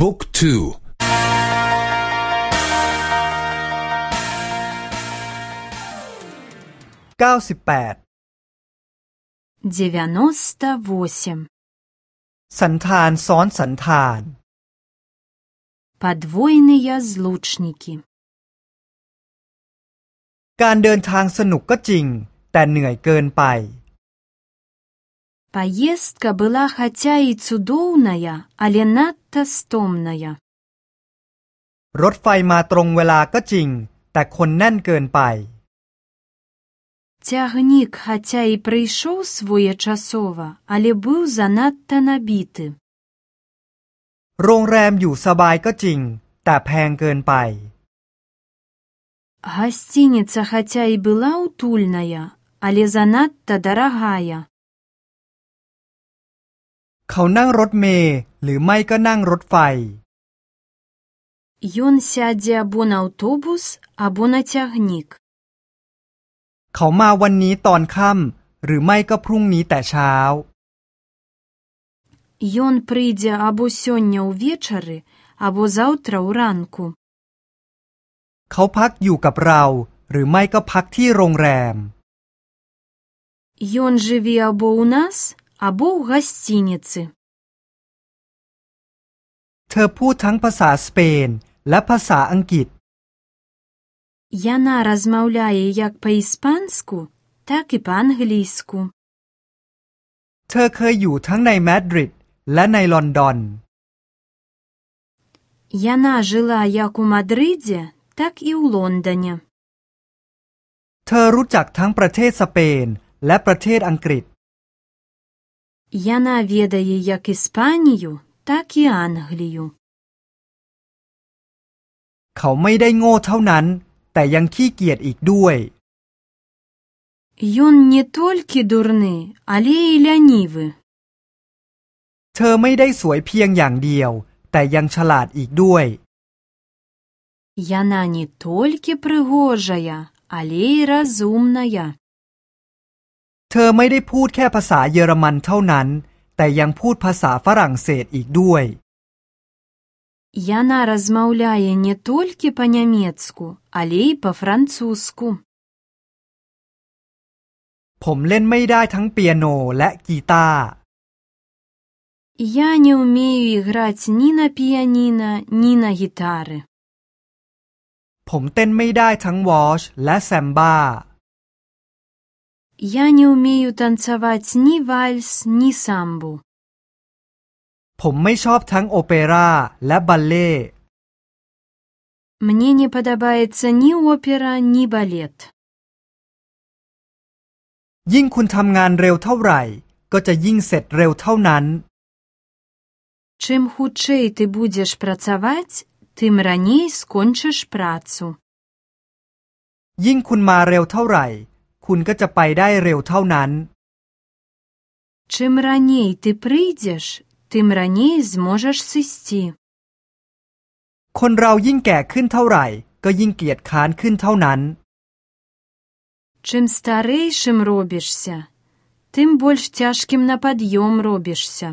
บุ๊กทูเก้าสิบแปด девяносто восемь สันธานซ้อนสันธาน подвойные злучники การเดินทางสนุกก็จริง แต่เหนื่อยเกินไป Поездка была хотя и цудоўная, але надта стомная. รถไฟมาตรงเวลาก็จริง แต่คนแน่นเกินไป Цягнік хаця і прыйшоў своечасова, але быў занадта набіты. โรงแรมอยู่สบายก็จริง แต่แพงเกินไป Гасцініца хаця і была ўтульная, але занадта дарагая. เขานั่งรถเมล์หรือไม่ก็นั่งรถไฟ Ён сядзе або на аўтобус, або на цягнік. เขามาวันนี้ตอนค่ำหรือไม่ก็พรุ่งนี้แต่เช้า Ён прыйдзе або сёння ўвечары, або заўтра ўранку. เขาพักอยู่กับเรา หรือไม่ก็พักที่โรงแรม Ён жыве або ў нас, або ў гасцініцы. เธอพูดทั้งภาษาสเปนและภาษาอังกฤษ Яна размаўляе як па-іспанску, так і па-англійску. เธอเคยอยู่ทั้งในมาดริดและในลอนดอน Яна жыла як у Мадрыдзе, так і ў Лондане. เธอรู้จักทั้งประเทศสเปนและประเทศอังกฤษ Яна ведае як Іспанію, так і Англію. เขาไม่ได้โง่เท่านั้น แต่ยังขี้เกียจอีกด้วย Ён не толькі дурны, але і лянівы. เธอไม่ได้สวยเพียงอย่างเดียว แต่ยังฉลาดอีกด้วย Яна не толькі прыгожая, але і разумная. เธอไม่ได้พูดแค่ภาษาเยอรมันเท่านั้น แต่ยังพูดภาษาฝรั่งเศสอีกด้วย Яна размаўляе не толькі па-нямецку, але і па-французску. ผมเล่นไม่ได้ทั้งเปียโนและกีตาร์ Я не ўмею іграць ні на піяніна, ні на гітары. ผมเต้นไม่ได้ทั้งวอชและแซมบ้า Я не ўмею танцаваць ні вальс, ні самбу. ผมไม่ชอบทั้งโอเปร่าและบัลเล่ Мне не падабаецца ні опера, ні балет. ยิ่งคุณทำงานเร็วเท่าไหร่ ก็จะยิ่งเสร็จเร็วเท่านั้น Чым хутчэй ты будзеш працаваць, тым раней скончыш працу. ยิ่งคุณมาเร็วเท่าไหร่ คุณก็จะไปได้เร็วเท่านั้น Чым раней ты прыйдзеш, тым раней зможаш сысці. คนเรายิ่งแก่ขึ้นเท่าไหร่ ก็ยิ่งเกียจค้านขึ้นเท่านั้น Чым старэйшым робішся, тым больш цяжкім на пад'ём робішся.